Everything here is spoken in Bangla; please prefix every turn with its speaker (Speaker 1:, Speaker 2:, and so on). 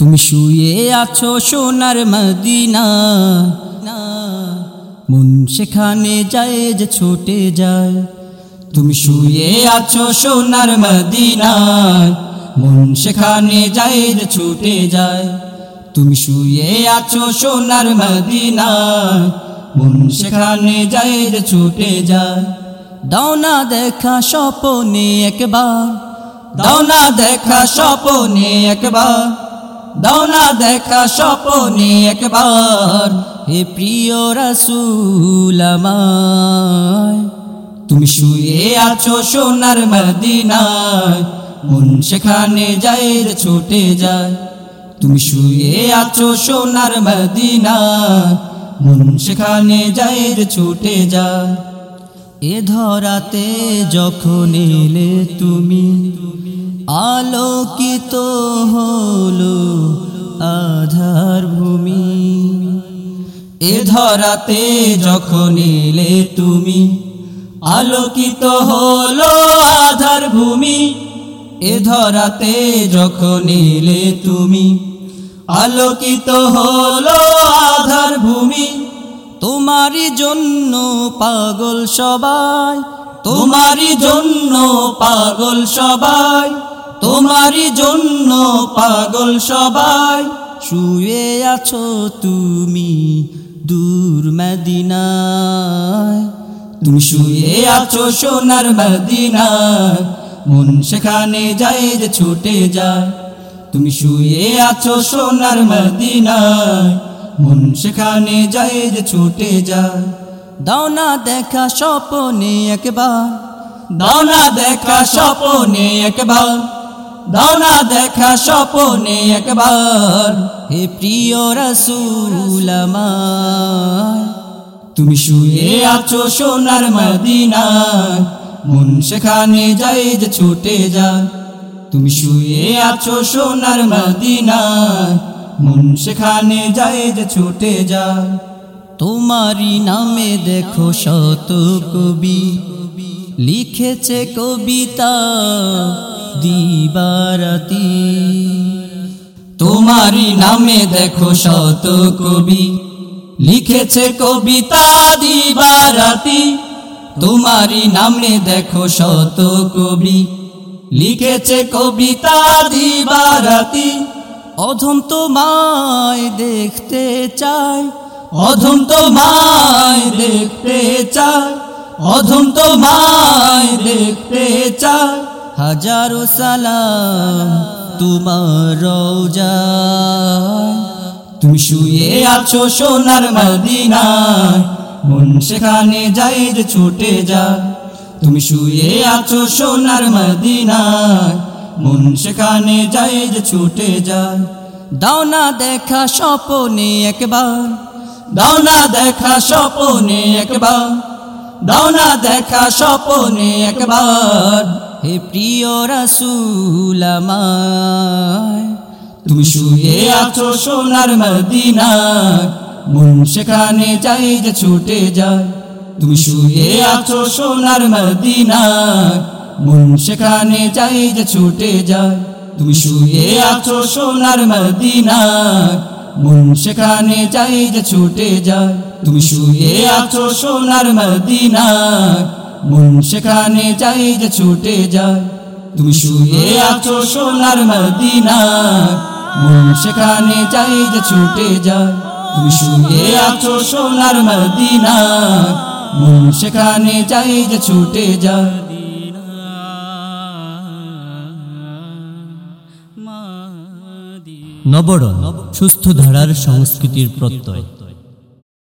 Speaker 1: তুমি শুয়ে আছো সোনার মদিনা। মন সেখানে যায় যে ছুটে যায়। তুমি শুয়ে আছো সোনার মদিনায় মন সেখানে যায় যে ছুটে যায়। তুমি শুয়ে আছো সোনার মদিনায় মন সেখানে যায় যে ছুটে যায়। দাও না দেখা স্বপনে একবার। দাও না দেখা স্বপনে একবার। দাও না দেখা স্বপনে একবার। হে প্রিয় রসুল তুমি শুয়ে আছো সোনার মদিনায়। মন সেখানে যায় রে ছুটে যায়। তুমি শুয়ে আছো সোনার মদিনায়। মন সেখানে যায় রে ছুটে যায়। এ ধরাতে যখন এলে তুমি, আলোকিত হলো এ ধরাতে যখন এলে তুমি, আলোকিত হলো আধার ভূমি। এ ধরাতে যখন এলে তুমি, আলোকিত হলো আধার ভূমি। তোমারই জন্য পাগল সবাই, তোমারই জন্য পাগল সবাই, তোমারই জন্য পাগল সবাই, শুয়ে আছো তুমি। দূর মদিনায়। তুমি শুয়ে আছো সোনার মদিনায়। মন সেখানে যায় যে ছুটে যায়। তুমি শুয়ে আছো সোনার মদিনায়। মন সেখানে যায় যে ছুটে যায়। দাও না দেখা স্বপনে একবার। দাও না দেখা স্বপনে একবার। দাও না দেখা স্বপনে একবার। হে প্রিয় রসুল আমায় তুমি শুয়ে আছো সোনার মদিনায়, মন সেখানে যায় যে ছুটে যায়। তুমি শুয়ে আছো সোনার মদিনায়, মন সেখানে যায় যে ছুটে যায়। তোমারই নামে দেখো শত কবি, লিখেছে কবিতা দিবারাতি। তোমারই নামে দেখো শত কবি। লিখেছে কবিতা দিবারাতি। তোমারই নামে দেখো শত কবি। লিখেছে কবিতা দিবারাতি। অধম তোমায় দেখতে চায় অধম তোমায় দেখতে চায় অধম তোমায় দেখতে চায় হাজারো সালাম। তোমার রওজায় তুমি শুয়ে আছো সোনার মদিনায়। মন সেখানে যাই যে ছুটে যায় তুমি শুয়ে আছো সোনার মদিনায়। মন সেখানে যাই যে ছুটে যায় দাও না দেখা স্বপনে একবার। দাও না দেখা স্বপনে একবার। দাও না দেখা স্বপনে একবার। হে প্রিয় রসুল আমায়, তুমি শুয়ে আছো সোনার মদিনায়। মন সেখানে যাই যে ছুটে যায়। তুমি শুয়ে আছো সোনার মদিনায়। মন সেখানে যাই যে ছুটে যায়। তুমি শুয়ে আছো সোনার মদিনায়। মন সেখানে যাই যে ছুটে যায়। তুমি শুয়ে আছো সোনার মদিনায়। মন সেখানে যাই যে ছুটে যায়। তুমি শুয়ে আছো সোনার মদিনায়। মন সেখানে যাই যে ছুটে যায়। তুমি শুয়ে আছো সোনার মদিনায়। মন সেখানে যাই যে ছুটে যায়।
Speaker 2: নবরণ, সুস্থ ধারার সংস্কৃতির প্রত্যয়।